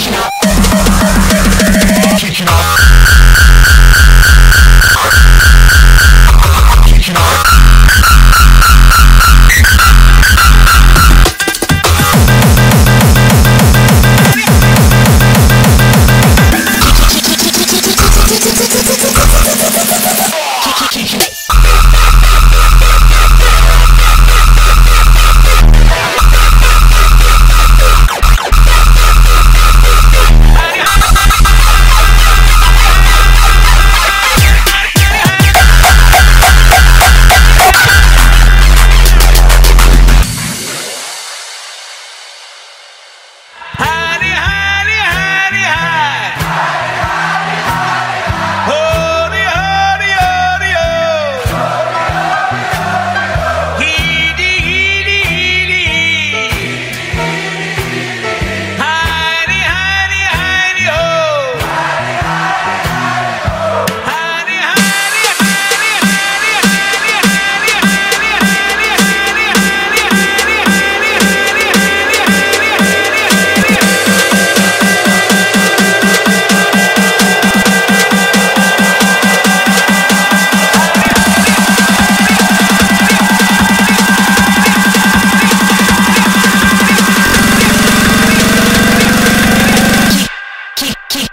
kicking up, kicking up.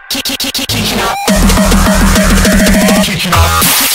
Kicking up. Kicking up.